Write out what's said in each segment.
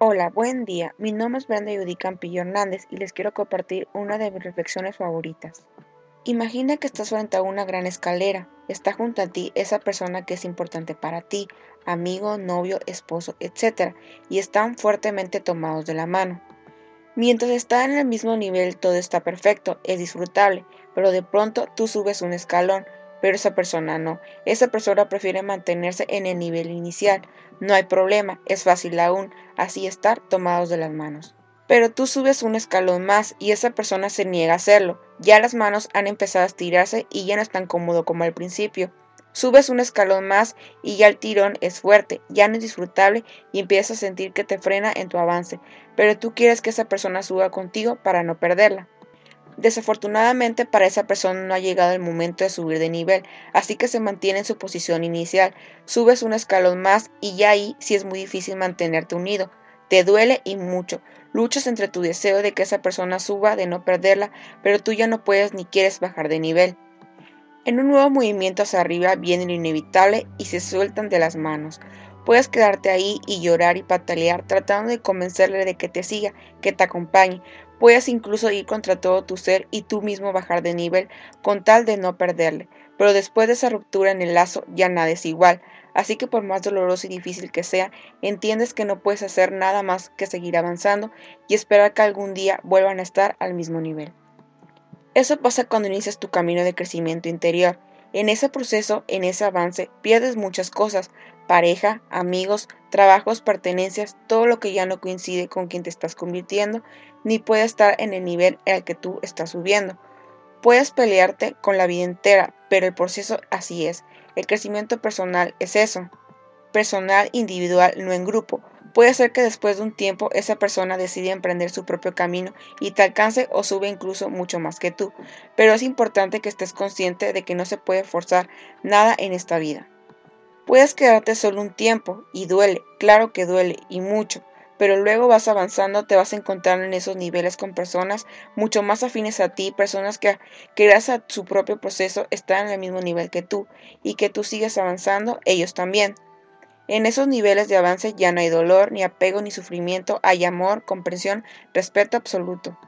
Hola, buen día. Mi nombre es Brenda Judy Campillo Hernández y les quiero compartir una de mis reflexiones favoritas. Imagina que estás frente a una gran escalera. Está junto a ti esa persona que es importante para ti, amigo, novio, esposo, etc. Y están fuertemente tomados de la mano. Mientras están en el mismo nivel todo está perfecto, es disfrutable, pero de pronto tú subes un escalón, pero esa persona no. Esa persona prefiere mantenerse en el nivel inicial. No hay problema, es fácil aún, así estar tomados de las manos. Pero tú subes un escalón más y esa persona se niega a hacerlo. Ya las manos han empezado a estirarse y ya no es tan cómodo como al principio. Subes un escalón más y ya el tirón es fuerte, ya no es disfrutable y empiezas a sentir que te frena en tu avance, pero tú quieres que esa persona suba contigo para no perderla. Desafortunadamente para esa persona no ha llegado el momento de subir de nivel, así que se mantiene en su posición inicial. Subes un escalón más y ya ahí sí es muy difícil mantenerte unido. Te duele y mucho. Luchas entre tu deseo de que esa persona suba, de no perderla, pero tú ya no puedes ni quieres bajar de nivel. En un nuevo movimiento hacia arriba viene lo inevitable y se sueltan de las manos. Puedes quedarte ahí y llorar y patalear tratando de convencerle de que te siga, que te acompañe, Puedes incluso ir contra todo tu ser y tú mismo bajar de nivel con tal de no perderle. Pero después de esa ruptura en el lazo ya nada es igual. Así que por más doloroso y difícil que sea, entiendes que no puedes hacer nada más que seguir avanzando y esperar que algún día vuelvan a estar al mismo nivel. Eso pasa cuando inicias tu camino de crecimiento interior. En ese proceso, en ese avance, pierdes muchas cosas, pareja, amigos, trabajos, pertenencias, todo lo que ya no coincide con quien te estás convirtiendo, ni puede estar en el nivel al que tú estás subiendo. Puedes pelearte con la vida entera, pero el proceso así es. El crecimiento personal es eso. Personal, individual, no en grupo. Puede ser que después de un tiempo esa persona decida emprender su propio camino y te alcance o sube incluso mucho más que tú, pero es importante que estés consciente de que no se puede forzar nada en esta vida. Puedes quedarte solo un tiempo y duele, claro que duele y mucho, pero luego vas avanzando, te vas a encontrar en esos niveles con personas mucho más afines a ti, personas que, que gracias a su propio proceso están en el mismo nivel que tú y que tú sigues avanzando, ellos también. En esos niveles de avance ya no hay dolor, ni apego, ni sufrimiento, hay amor, comprensión, respeto absoluto.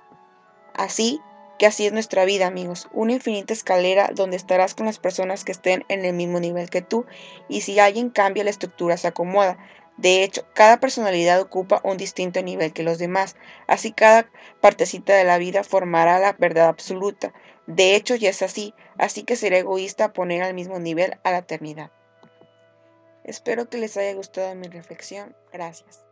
Así que así es nuestra vida, amigos, una infinita escalera donde estarás con las personas que estén en el mismo nivel que tú, y si alguien cambia la estructura se acomoda. De hecho, cada personalidad ocupa un distinto nivel que los demás, así cada partecita de la vida formará la verdad absoluta. De hecho, ya es así, así que será egoísta poner al mismo nivel a la eternidad. Espero que les haya gustado mi reflexión. Gracias.